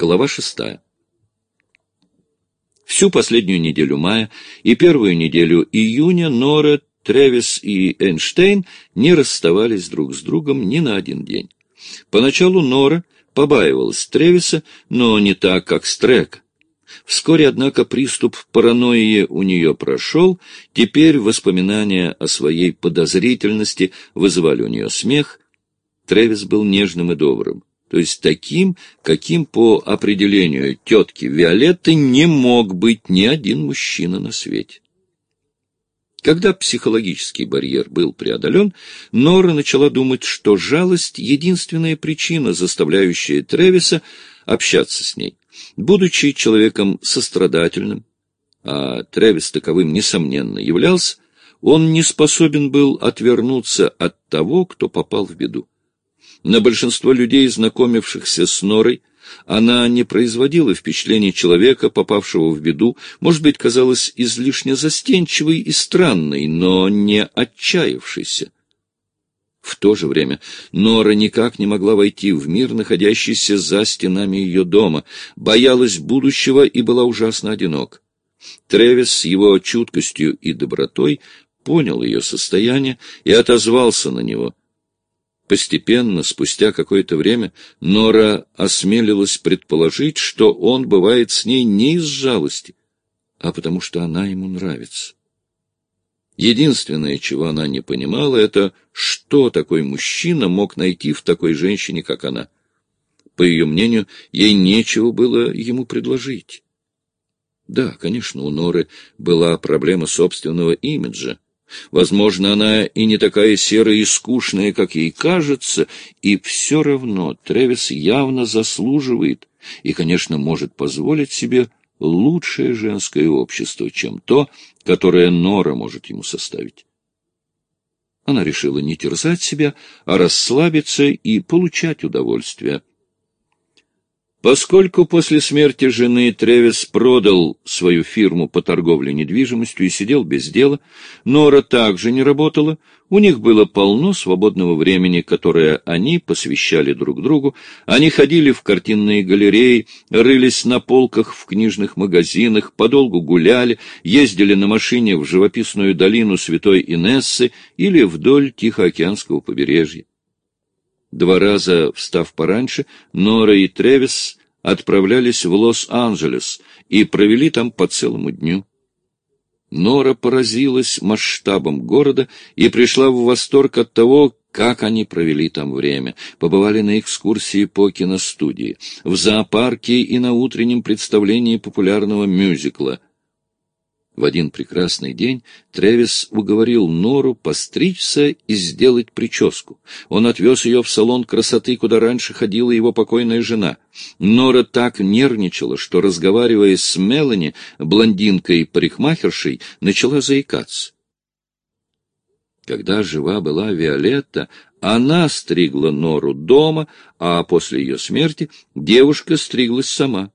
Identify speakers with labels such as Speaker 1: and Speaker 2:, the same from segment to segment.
Speaker 1: Глава шестая. Всю последнюю неделю мая и первую неделю июня Нора, Тревис и Эйнштейн не расставались друг с другом ни на один день. Поначалу Нора побаивалась Тревиса, но не так, как Стрек. Вскоре, однако, приступ паранойи у нее прошел, теперь воспоминания о своей подозрительности вызывали у нее смех. Тревис был нежным и добрым то есть таким, каким по определению тетки Виолетты не мог быть ни один мужчина на свете. Когда психологический барьер был преодолен, Нора начала думать, что жалость — единственная причина, заставляющая Тревиса общаться с ней. Будучи человеком сострадательным, а Тревис таковым, несомненно, являлся, он не способен был отвернуться от того, кто попал в беду. На большинство людей, знакомившихся с Норой, она не производила впечатления человека, попавшего в беду, может быть, казалась излишне застенчивой и странной, но не отчаявшейся. В то же время Нора никак не могла войти в мир, находящийся за стенами ее дома, боялась будущего и была ужасно одинок. Тревис с его чуткостью и добротой понял ее состояние и отозвался на него — Постепенно, спустя какое-то время, Нора осмелилась предположить, что он бывает с ней не из жалости, а потому что она ему нравится. Единственное, чего она не понимала, это что такой мужчина мог найти в такой женщине, как она. По ее мнению, ей нечего было ему предложить. Да, конечно, у Норы была проблема собственного имиджа. Возможно, она и не такая серая и скучная, как ей кажется, и все равно Тревис явно заслуживает и, конечно, может позволить себе лучшее женское общество, чем то, которое Нора может ему составить. Она решила не терзать себя, а расслабиться и получать удовольствие. Поскольку после смерти жены Тревис продал свою фирму по торговле недвижимостью и сидел без дела, Нора также не работала, у них было полно свободного времени, которое они посвящали друг другу, они ходили в картинные галереи, рылись на полках в книжных магазинах, подолгу гуляли, ездили на машине в живописную долину Святой Инессы или вдоль Тихоокеанского побережья. Два раза, встав пораньше, Нора и Тревис отправлялись в Лос-Анджелес и провели там по целому дню. Нора поразилась масштабом города и пришла в восторг от того, как они провели там время. Побывали на экскурсии по киностудии, в зоопарке и на утреннем представлении популярного мюзикла — в один прекрасный день Тревис уговорил Нору постричься и сделать прическу. Он отвез ее в салон красоты, куда раньше ходила его покойная жена. Нора так нервничала, что, разговаривая с Мелани, блондинкой-парикмахершей, начала заикаться. Когда жива была Виолетта, она стригла Нору дома, а после ее смерти девушка стриглась сама.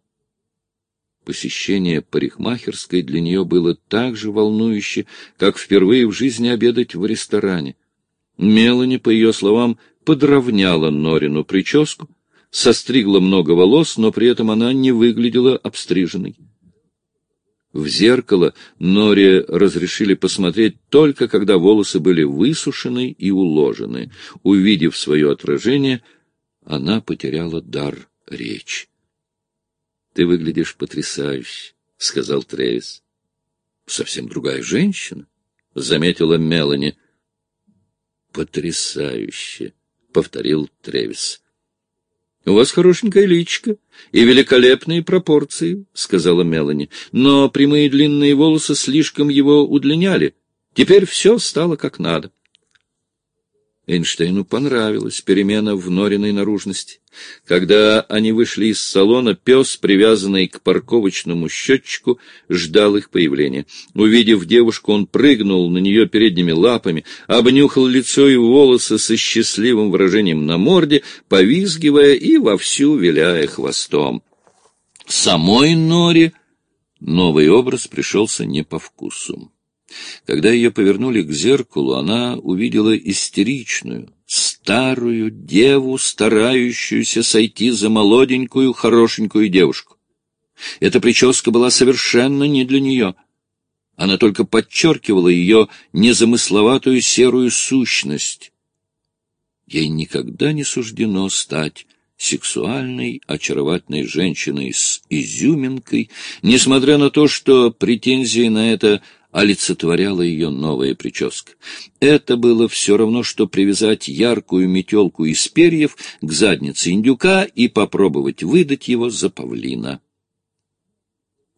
Speaker 1: Посещение парикмахерской для нее было так же волнующе, как впервые в жизни обедать в ресторане. Мелани, по ее словам, подровняла Норину прическу, состригла много волос, но при этом она не выглядела обстриженной. В зеркало Норе разрешили посмотреть только когда волосы были высушены и уложены. Увидев свое отражение, она потеряла дар речи. Ты выглядишь потрясающе, — сказал Тревис. — Совсем другая женщина, — заметила Мелани. — Потрясающе, — повторил Тревис. — У вас хорошенькая личка и великолепные пропорции, — сказала Мелани. — Но прямые длинные волосы слишком его удлиняли. Теперь все стало как надо. — Эйнштейну понравилась перемена в Нориной наружности. Когда они вышли из салона, пес, привязанный к парковочному счетчику, ждал их появления. Увидев девушку, он прыгнул на нее передними лапами, обнюхал лицо и волосы со счастливым выражением на морде, повизгивая и вовсю виляя хвостом. Самой Норе новый образ пришелся не по вкусу. Когда ее повернули к зеркалу, она увидела истеричную, старую деву, старающуюся сойти за молоденькую, хорошенькую девушку. Эта прическа была совершенно не для нее. Она только подчеркивала ее незамысловатую серую сущность. Ей никогда не суждено стать сексуальной, очаровательной женщиной с изюминкой, несмотря на то, что претензии на это олицетворяла ее новая прическа. Это было все равно, что привязать яркую метелку из перьев к заднице индюка и попробовать выдать его за павлина.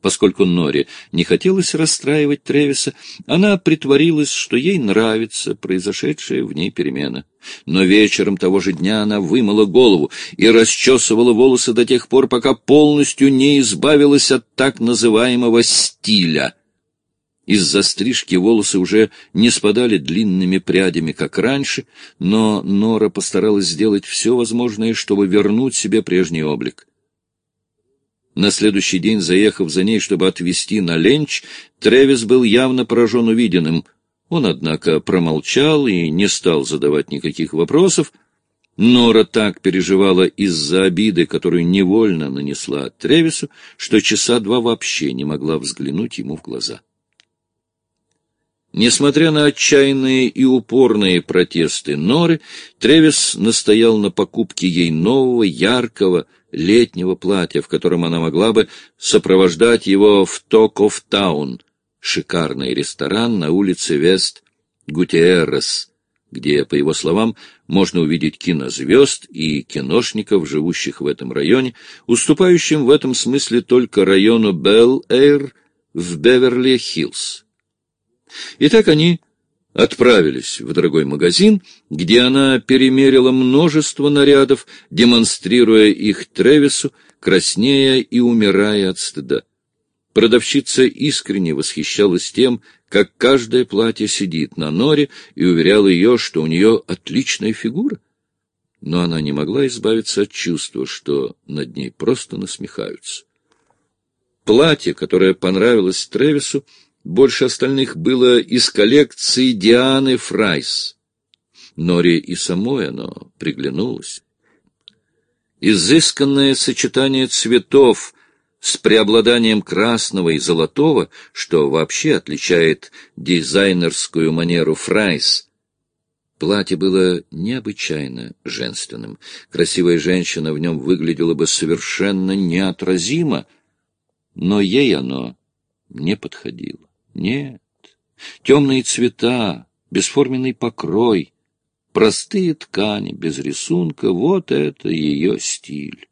Speaker 1: Поскольку Норе не хотелось расстраивать Тревиса, она притворилась, что ей нравится произошедшая в ней перемена. Но вечером того же дня она вымыла голову и расчесывала волосы до тех пор, пока полностью не избавилась от так называемого «стиля». Из-за стрижки волосы уже не спадали длинными прядями, как раньше, но Нора постаралась сделать все возможное, чтобы вернуть себе прежний облик. На следующий день, заехав за ней, чтобы отвезти на ленч, Тревис был явно поражен увиденным. Он, однако, промолчал и не стал задавать никаких вопросов. Нора так переживала из-за обиды, которую невольно нанесла Тревису, что часа два вообще не могла взглянуть ему в глаза. Несмотря на отчаянные и упорные протесты Норы, Тревис настоял на покупке ей нового, яркого, летнего платья, в котором она могла бы сопровождать его в Токов-таун, шикарный ресторан на улице Вест Гутиеррес, где, по его словам, можно увидеть кинозвезд и киношников, живущих в этом районе, уступающим в этом смысле только району Белл-Эйр в Беверли-Хиллз. Итак, они отправились в дорогой магазин, где она перемерила множество нарядов, демонстрируя их Тревису, краснея и умирая от стыда. Продавщица искренне восхищалась тем, как каждое платье сидит на Норе, и уверяла ее, что у нее отличная фигура. Но она не могла избавиться от чувства, что над ней просто насмехаются. Платье, которое понравилось Тревису, больше остальных было из коллекции Дианы Фрайс. Норе и самой оно приглянулось. Изысканное сочетание цветов с преобладанием красного и золотого, что вообще отличает дизайнерскую манеру Фрайс. Платье было необычайно женственным. Красивая женщина в нем выглядела бы совершенно неотразимо, но ей оно не подходило. Нет, темные цвета, бесформенный покрой, простые ткани, без рисунка — вот это ее стиль.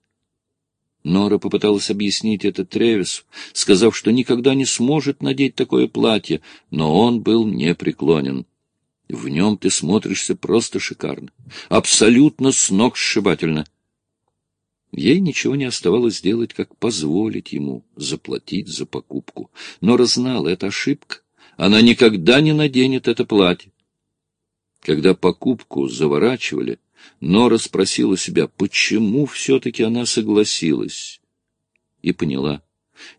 Speaker 1: Нора попыталась объяснить это Тревису, сказав, что никогда не сможет надеть такое платье, но он был непреклонен. В нем ты смотришься просто шикарно, абсолютно сногсшибательно. Ей ничего не оставалось сделать, как позволить ему заплатить за покупку. Но знала, это ошибка. Она никогда не наденет это платье. Когда покупку заворачивали, Нора спросила себя, почему все-таки она согласилась. И поняла.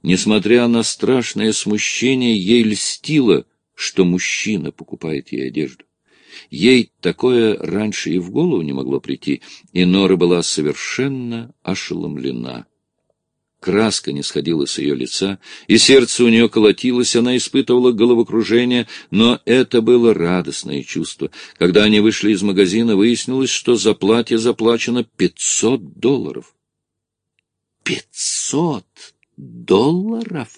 Speaker 1: Несмотря на страшное смущение, ей льстило, что мужчина покупает ей одежду. Ей такое раньше и в голову не могло прийти, и Нора была совершенно ошеломлена. Краска не сходила с ее лица, и сердце у нее колотилось, она испытывала головокружение, но это было радостное чувство. Когда они вышли из магазина, выяснилось, что за платье заплачено пятьсот долларов. Пятьсот долларов?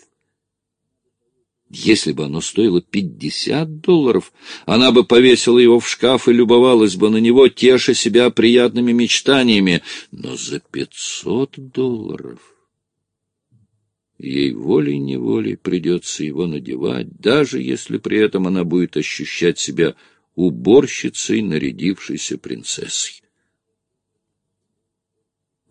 Speaker 1: Если бы оно стоило пятьдесят долларов, она бы повесила его в шкаф и любовалась бы на него, теша себя приятными мечтаниями. Но за пятьсот долларов... Ей волей-неволей придется его надевать, даже если при этом она будет ощущать себя уборщицей, нарядившейся принцессой.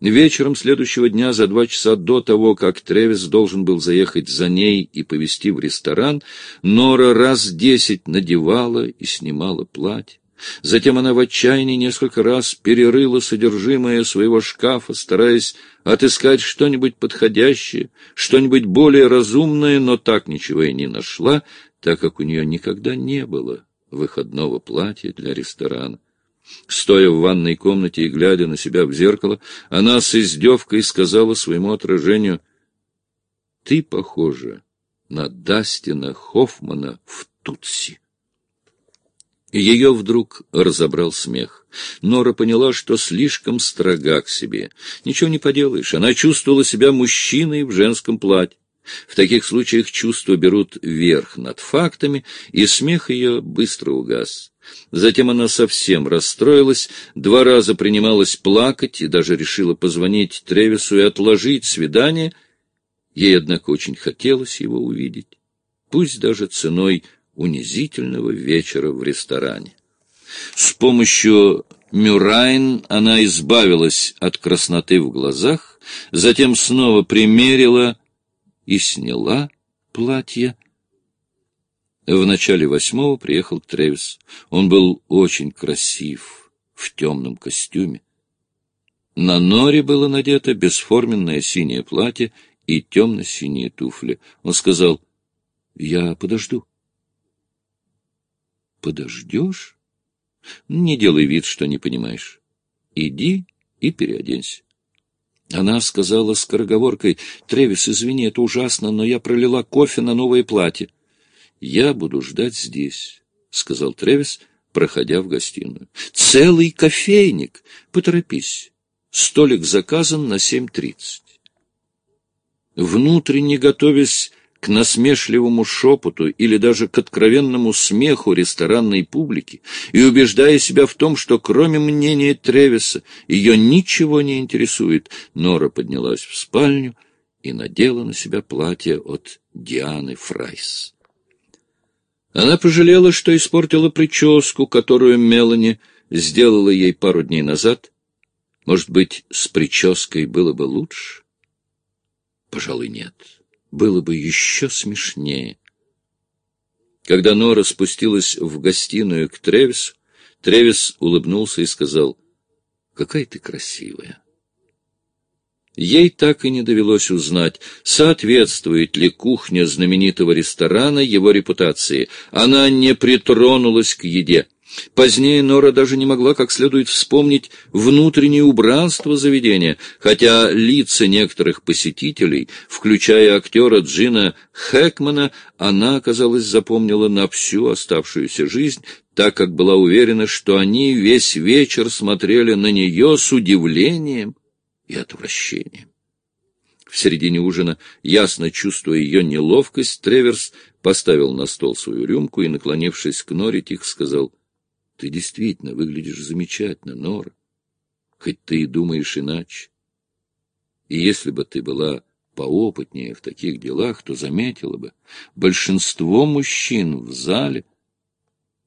Speaker 1: Вечером следующего дня, за два часа до того, как Тревис должен был заехать за ней и повезти в ресторан, Нора раз десять надевала и снимала платье. Затем она в отчаянии несколько раз перерыла содержимое своего шкафа, стараясь отыскать что-нибудь подходящее, что-нибудь более разумное, но так ничего и не нашла, так как у нее никогда не было выходного платья для ресторана. Стоя в ванной комнате и глядя на себя в зеркало, она с издевкой сказала своему отражению, «Ты похожа на Дастина Хоффмана в Тутси». Ее вдруг разобрал смех. Нора поняла, что слишком строга к себе. Ничего не поделаешь, она чувствовала себя мужчиной в женском платье. В таких случаях чувства берут верх над фактами, и смех ее быстро угас. Затем она совсем расстроилась, два раза принималась плакать и даже решила позвонить Тревису и отложить свидание. Ей, однако, очень хотелось его увидеть, пусть даже ценой унизительного вечера в ресторане. С помощью Мюрайн она избавилась от красноты в глазах, затем снова примерила и сняла платье. В начале восьмого приехал Тревис. Он был очень красив, в темном костюме. На норе было надето бесформенное синее платье и темно-синие туфли. Он сказал, «Я подожду». Подождешь? Не делай вид, что не понимаешь. Иди и переоденься. Она сказала скороговоркой, «Тревис, извини, это ужасно, но я пролила кофе на новое платье». «Я буду ждать здесь», — сказал Тревис, проходя в гостиную. «Целый кофейник! Поторопись. Столик заказан на семь тридцать». Внутренне готовясь к насмешливому шепоту или даже к откровенному смеху ресторанной публики и убеждая себя в том, что кроме мнения Тревиса ее ничего не интересует, Нора поднялась в спальню и надела на себя платье от Дианы Фрайс. Она пожалела, что испортила прическу, которую Мелани сделала ей пару дней назад. Может быть, с прической было бы лучше? Пожалуй, нет было бы еще смешнее. Когда Нора спустилась в гостиную к Тревису, Тревис улыбнулся и сказал, «Какая ты красивая!» Ей так и не довелось узнать, соответствует ли кухня знаменитого ресторана его репутации. Она не притронулась к еде. Позднее Нора даже не могла как следует вспомнить внутреннее убранство заведения, хотя лица некоторых посетителей, включая актера Джина Хэкмана, она, казалось, запомнила на всю оставшуюся жизнь, так как была уверена, что они весь вечер смотрели на нее с удивлением и отвращением. В середине ужина, ясно чувствуя ее неловкость, Треверс поставил на стол свою рюмку и, наклонившись к Норе, тихо сказал — ты действительно выглядишь замечательно, Нора, хоть ты и думаешь иначе. И если бы ты была поопытнее в таких делах, то заметила бы, большинство мужчин в зале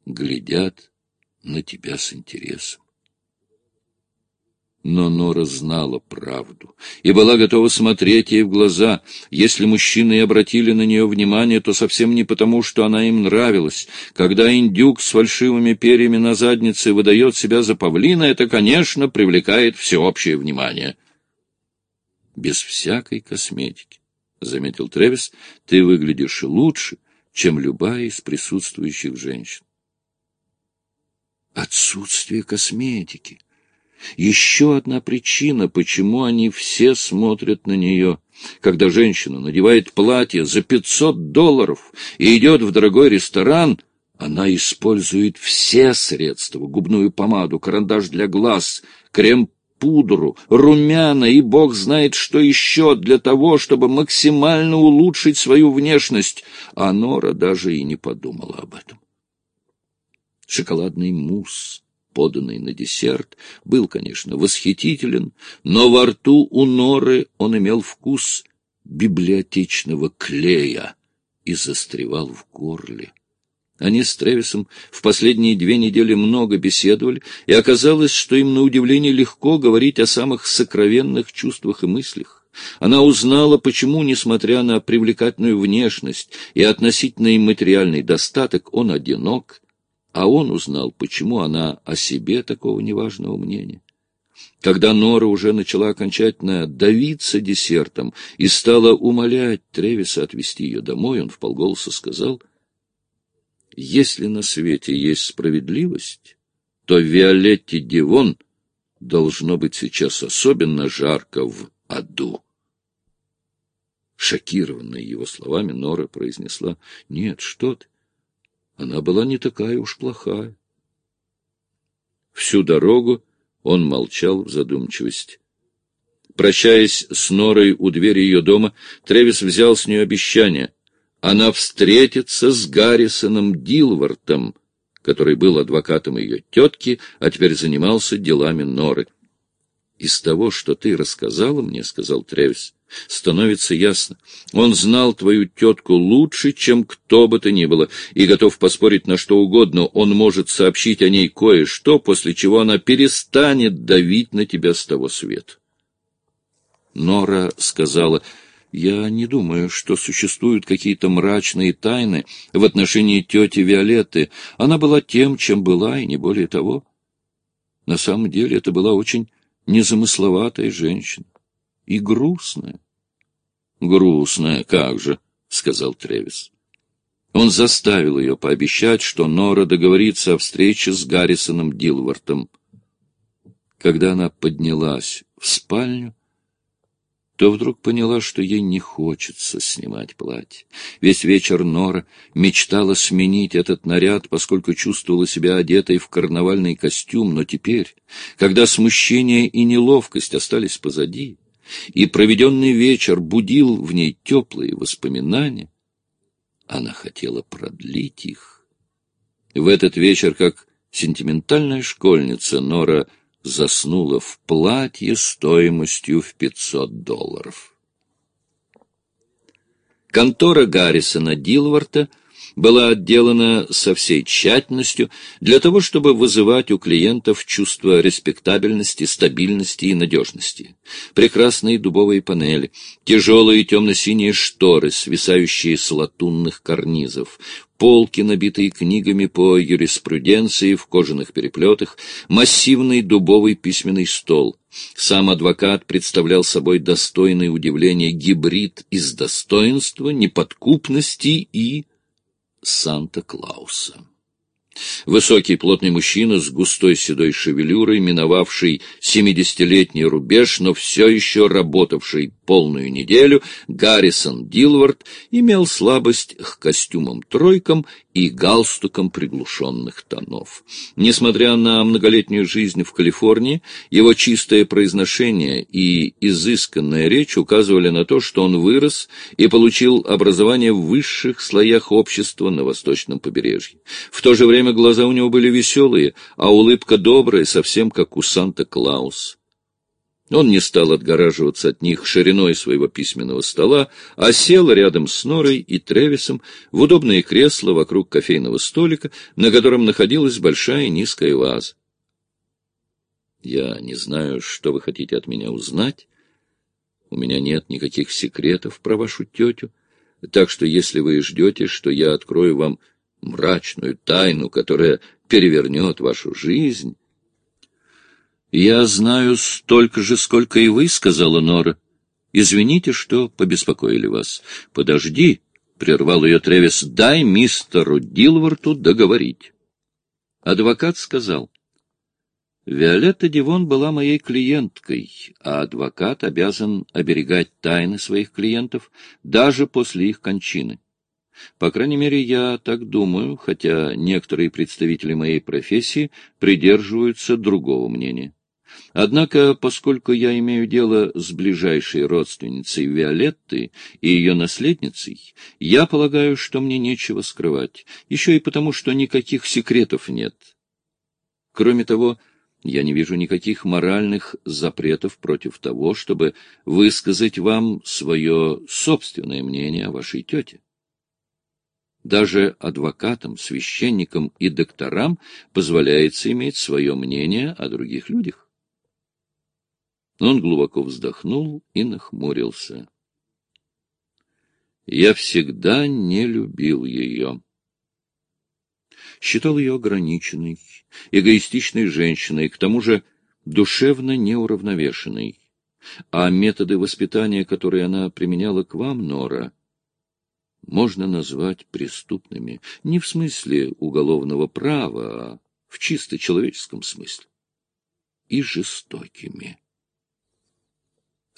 Speaker 1: глядят на тебя с интересом. Но Нора знала правду и была готова смотреть ей в глаза. Если мужчины обратили на нее внимание, то совсем не потому, что она им нравилась. Когда индюк с фальшивыми перьями на заднице выдает себя за павлина, это, конечно, привлекает всеобщее внимание. «Без всякой косметики», — заметил Тревис, — «ты выглядишь лучше, чем любая из присутствующих женщин». «Отсутствие косметики», еще одна причина, почему они все смотрят на нее. Когда женщина надевает платье за 500 долларов и идет в дорогой ресторан, она использует все средства — губную помаду, карандаш для глаз, крем-пудру, румяна и бог знает что еще для того, чтобы максимально улучшить свою внешность. А Нора даже и не подумала об этом. Шоколадный мусс поданный на десерт, был, конечно, восхитителен, но во рту у Норы он имел вкус библиотечного клея и застревал в горле. Они с Тревисом в последние две недели много беседовали, и оказалось, что им на удивление легко говорить о самых сокровенных чувствах и мыслях. Она узнала, почему, несмотря на привлекательную внешность и относительный материальный достаток, он одинок а он узнал, почему она о себе такого неважного мнения. Когда Нора уже начала окончательно давиться десертом и стала умолять Тревиса отвезти ее домой, он вполголоса сказал, «Если на свете есть справедливость, то Виолетте Дивон должно быть сейчас особенно жарко в аду. Шокированная его словами, Нора произнесла, — Нет, что ты, она была не такая уж плохая. Всю дорогу он молчал в задумчивости. Прощаясь с Норой у двери ее дома, Тревис взял с нее обещание. Она встретится с Гаррисоном Дилвартом, который был адвокатом ее тетки, а теперь занимался делами Норы. «Из того, что ты рассказала мне, — сказал Тревис, — становится ясно. Он знал твою тетку лучше, чем кто бы то ни было, и готов поспорить на что угодно. Он может сообщить о ней кое-что, после чего она перестанет давить на тебя с того света. Нора сказала, «Я не думаю, что существуют какие-то мрачные тайны в отношении тети Виолетты. Она была тем, чем была, и не более того. На самом деле это была очень незамысловатая женщина и грустная». «Грустная, как же», — сказал Тревис. Он заставил ее пообещать, что Нора договорится о встрече с Гаррисоном Дилвартом. Когда она поднялась в спальню, то вдруг поняла, что ей не хочется снимать платье. Весь вечер Нора мечтала сменить этот наряд, поскольку чувствовала себя одетой в карнавальный костюм, но теперь, когда смущение и неловкость остались позади, и проведенный вечер будил в ней теплые воспоминания, она хотела продлить их. В этот вечер, как сентиментальная школьница, Нора заснула в платье стоимостью в пятьсот долларов. Контора Гаррисона Дилварта была отделана со всей тщательностью для того, чтобы вызывать у клиентов чувство респектабельности, стабильности и надежности. Прекрасные дубовые панели, тяжелые темно-синие шторы, свисающие с латунных карнизов, полки, набитые книгами по юриспруденции в кожаных переплетах, массивный дубовый письменный стол. Сам адвокат представлял собой достойное удивление гибрид из достоинства, неподкупности и Санта-Клауса. Высокий плотный мужчина с густой седой шевелюрой, миновавший семидесятилетний рубеж, но все еще работавший полную неделю, Гаррисон Дилвард имел слабость к костюмам-тройкам и галстукам приглушенных тонов. Несмотря на многолетнюю жизнь в Калифорнии, его чистое произношение и изысканная речь указывали на то, что он вырос и получил образование в высших слоях общества на восточном побережье. В то же время глаза у него были веселые, а улыбка добрая, совсем как у Санта-Клауса. Он не стал отгораживаться от них шириной своего письменного стола, а сел рядом с Норой и Тревисом в удобное кресло вокруг кофейного столика, на котором находилась большая низкая ваза. «Я не знаю, что вы хотите от меня узнать. У меня нет никаких секретов про вашу тетю, так что если вы ждете, что я открою вам мрачную тайну, которая перевернет вашу жизнь, «Я знаю столько же, сколько и вы», — сказала Нора. «Извините, что побеспокоили вас». «Подожди», — прервал ее Тревис, — «дай мистеру Дилварту договорить». Адвокат сказал, «Виолетта Дивон была моей клиенткой, а адвокат обязан оберегать тайны своих клиентов даже после их кончины. По крайней мере, я так думаю, хотя некоторые представители моей профессии придерживаются другого мнения». Однако, поскольку я имею дело с ближайшей родственницей Виолетты и ее наследницей, я полагаю, что мне нечего скрывать, еще и потому, что никаких секретов нет. Кроме того, я не вижу никаких моральных запретов против того, чтобы высказать вам свое собственное мнение о вашей тете. Даже адвокатам, священникам и докторам позволяется иметь свое мнение о других людях. Он глубоко вздохнул и нахмурился. Я всегда не любил ее. Считал ее ограниченной, эгоистичной женщиной, к тому же душевно неуравновешенной. А методы воспитания, которые она применяла к вам, Нора, можно назвать преступными. Не в смысле уголовного права, а в чисто человеческом смысле, и жестокими.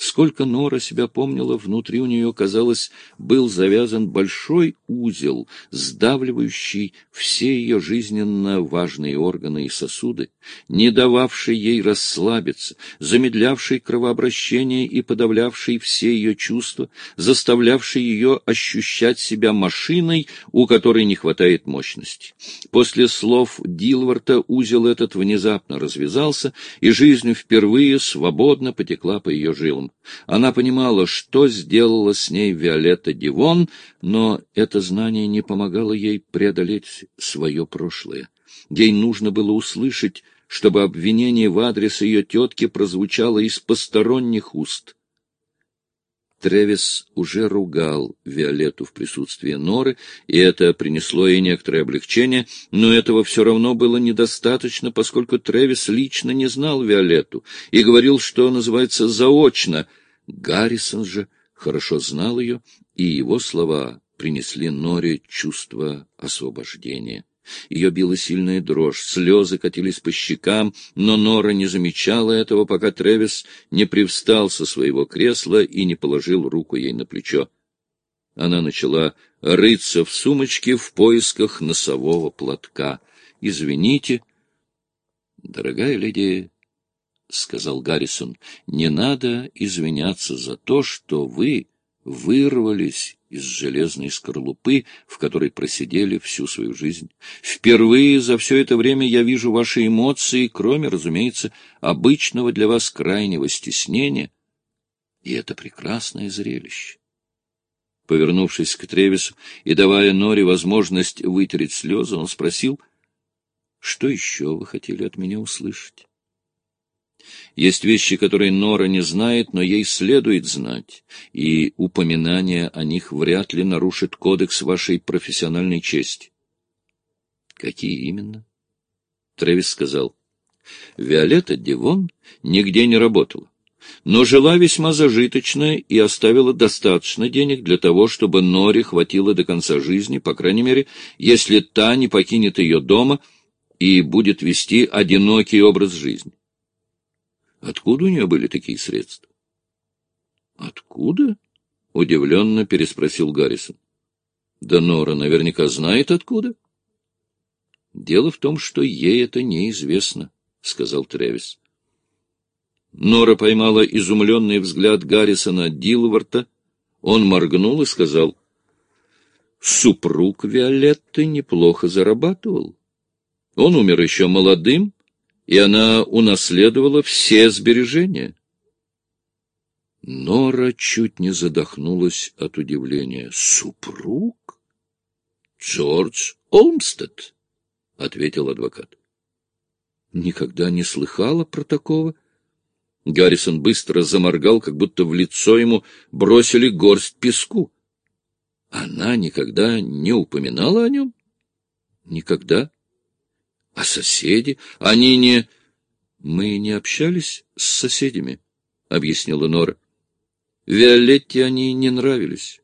Speaker 1: Сколько Нора себя помнила, внутри у нее, казалось, был завязан большой узел, сдавливающий все ее жизненно важные органы и сосуды, не дававший ей расслабиться, замедлявший кровообращение и подавлявший все ее чувства, заставлявший ее ощущать себя машиной, у которой не хватает мощности. После слов Дилварта узел этот внезапно развязался, и жизнь впервые свободно потекла по ее жилам. Она понимала, что сделала с ней Виолетта Дивон, но это знание не помогало ей преодолеть свое прошлое. Ей нужно было услышать, чтобы обвинение в адрес ее тетки прозвучало из посторонних уст. Тревис уже ругал Виолетту в присутствии Норы, и это принесло ей некоторое облегчение, но этого все равно было недостаточно, поскольку Тревис лично не знал Виолетту и говорил, что называется заочно. Гаррисон же хорошо знал ее, и его слова принесли Норе чувство освобождения. Ее била сильная дрожь, слезы катились по щекам, но Нора не замечала этого, пока Тревис не привстал со своего кресла и не положил руку ей на плечо. Она начала рыться в сумочке в поисках носового платка. — Извините. — Дорогая леди, — сказал Гаррисон, — не надо извиняться за то, что вы вырвались из железной скорлупы, в которой просидели всю свою жизнь. Впервые за все это время я вижу ваши эмоции, кроме, разумеется, обычного для вас крайнего стеснения. И это прекрасное зрелище. Повернувшись к Тревису и давая Норе возможность вытереть слезы, он спросил, что еще вы хотели от меня услышать? Есть вещи, которые Нора не знает, но ей следует знать, и упоминание о них вряд ли нарушит кодекс вашей профессиональной чести. Какие именно? Трэвис сказал. Виолетта Дивон нигде не работала, но жила весьма зажиточно и оставила достаточно денег для того, чтобы Норе хватило до конца жизни, по крайней мере, если та не покинет ее дома и будет вести одинокий образ жизни. Откуда у нее были такие средства? — Откуда? — удивленно переспросил Гаррисон. — Да Нора наверняка знает откуда. — Дело в том, что ей это неизвестно, — сказал Тревис. Нора поймала изумленный взгляд Гаррисона Дилварта. Он моргнул и сказал, — Супруг Виолетты неплохо зарабатывал. Он умер еще молодым, и она унаследовала все сбережения. Нора чуть не задохнулась от удивления. «Супруг? Джордж Олмстед?» — ответил адвокат. «Никогда не слыхала про такого?» Гаррисон быстро заморгал, как будто в лицо ему бросили горсть песку. Она никогда не упоминала о нем? Никогда. А соседи? Они не... Мы не общались с соседями, — объяснила Нора. Виолетте они не нравились.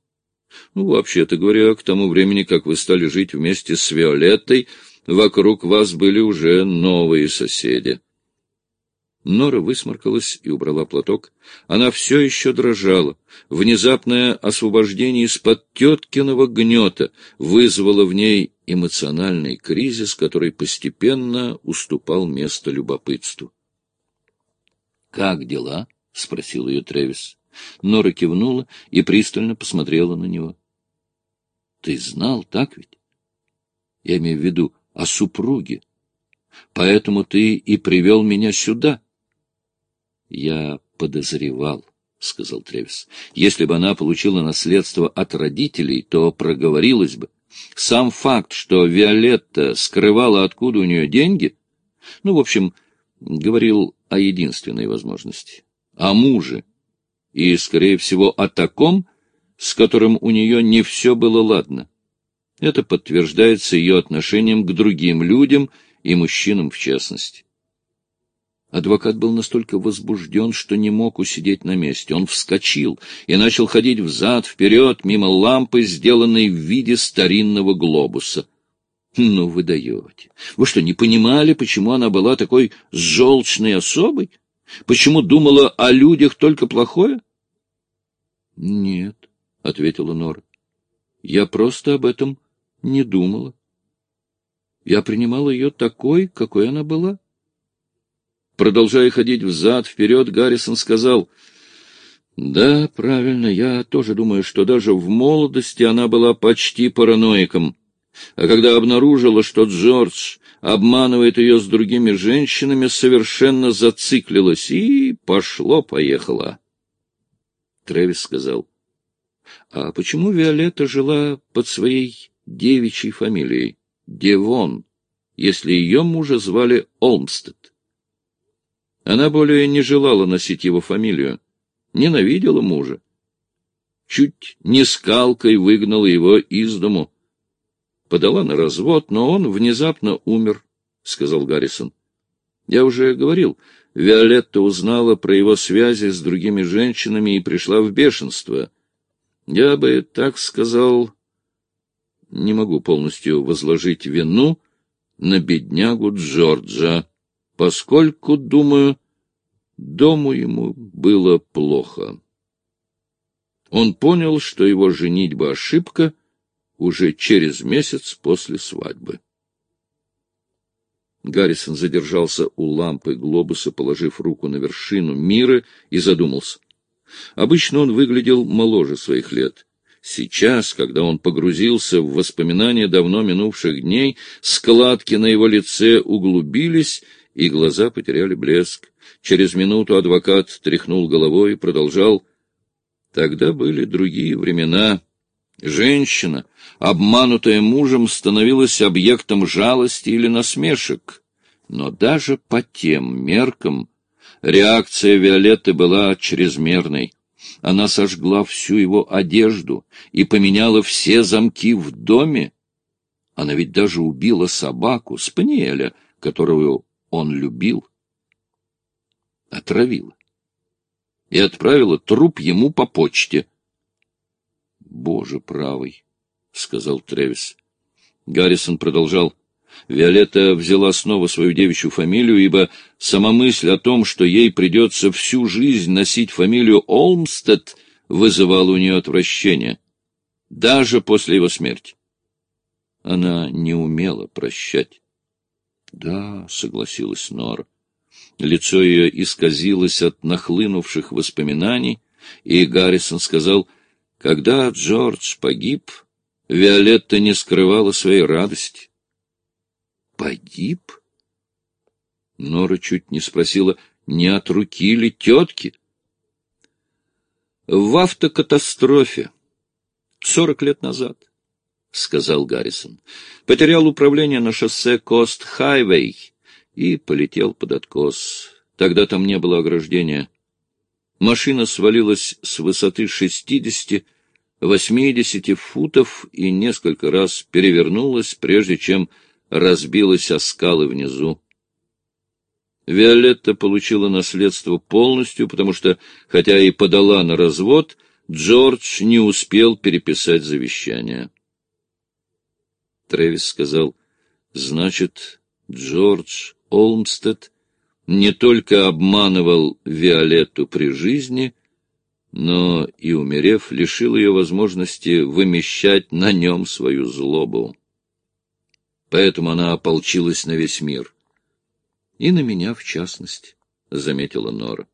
Speaker 1: Ну, вообще-то говоря, к тому времени, как вы стали жить вместе с Виолеттой, вокруг вас были уже новые соседи. Нора высморкалась и убрала платок. Она все еще дрожала. Внезапное освобождение из-под теткиного гнета вызвало в ней эмоциональный кризис, который постепенно уступал место любопытству. — Как дела? — спросил ее Тревис. Нора кивнула и пристально посмотрела на него. — Ты знал, так ведь? Я имею в виду о супруге. Поэтому ты и привел меня сюда. — Я подозревал, — сказал Тревис. — Если бы она получила наследство от родителей, то проговорилась бы. Сам факт, что Виолетта скрывала, откуда у нее деньги, ну, в общем, говорил о единственной возможности — о муже, и, скорее всего, о таком, с которым у нее не все было ладно. Это подтверждается ее отношением к другим людям и мужчинам в частности. Адвокат был настолько возбужден, что не мог усидеть на месте. Он вскочил и начал ходить взад-вперед мимо лампы, сделанной в виде старинного глобуса. Ну, вы даете. Вы что, не понимали, почему она была такой желчной особой? Почему думала о людях только плохое? — Нет, — ответила Нора. — Я просто об этом не думала. Я принимала ее такой, какой она была. Продолжая ходить взад-вперед, Гаррисон сказал, «Да, правильно, я тоже думаю, что даже в молодости она была почти параноиком. А когда обнаружила, что Джордж обманывает ее с другими женщинами, совершенно зациклилась и пошло-поехало». Трэвис сказал, «А почему Виолетта жила под своей девичьей фамилией, Девон, если ее мужа звали Олмстед?» Она более не желала носить его фамилию, ненавидела мужа. Чуть не скалкой выгнала его из дому. Подала на развод, но он внезапно умер, — сказал Гаррисон. Я уже говорил, Виолетта узнала про его связи с другими женщинами и пришла в бешенство. Я бы так сказал, не могу полностью возложить вину на беднягу Джорджа поскольку, думаю, дому ему было плохо. Он понял, что его женитьба — ошибка уже через месяц после свадьбы. Гаррисон задержался у лампы глобуса, положив руку на вершину мира, и задумался. Обычно он выглядел моложе своих лет. Сейчас, когда он погрузился в воспоминания давно минувших дней, складки на его лице углубились, и глаза потеряли блеск. Через минуту адвокат тряхнул головой и продолжал. Тогда были другие времена. Женщина, обманутая мужем, становилась объектом жалости или насмешек. Но даже по тем меркам реакция Виолетты была чрезмерной. Она сожгла всю его одежду и поменяла все замки в доме. Она ведь даже убила собаку, Спаниеля, которую он любил, отравила и отправила труп ему по почте. — Боже правый, — сказал Тревис. Гаррисон продолжал. Виолетта взяла снова свою девичью фамилию, ибо сама мысль о том, что ей придется всю жизнь носить фамилию Олмстед, вызывала у нее отвращение, даже после его смерти. Она не умела прощать. — Да, — согласилась Нора. Лицо ее исказилось от нахлынувших воспоминаний, и Гаррисон сказал, когда Джордж погиб, Виолетта не скрывала своей радости. — Погиб? Нора чуть не спросила, не от руки ли тетки? — В автокатастрофе. Сорок лет назад. — сказал Гаррисон. Потерял управление на шоссе Кост-Хайвей и полетел под откос. Тогда там не было ограждения. Машина свалилась с высоты шестидесяти, восьмидесяти футов и несколько раз перевернулась, прежде чем разбилась о скалы внизу. Виолетта получила наследство полностью, потому что, хотя и подала на развод, Джордж не успел переписать завещание. Трэвис сказал, значит, Джордж Олмстед не только обманывал Виолетту при жизни, но и, умерев, лишил ее возможности вымещать на нем свою злобу. Поэтому она ополчилась на весь мир. И на меня, в частности, — заметила Нора.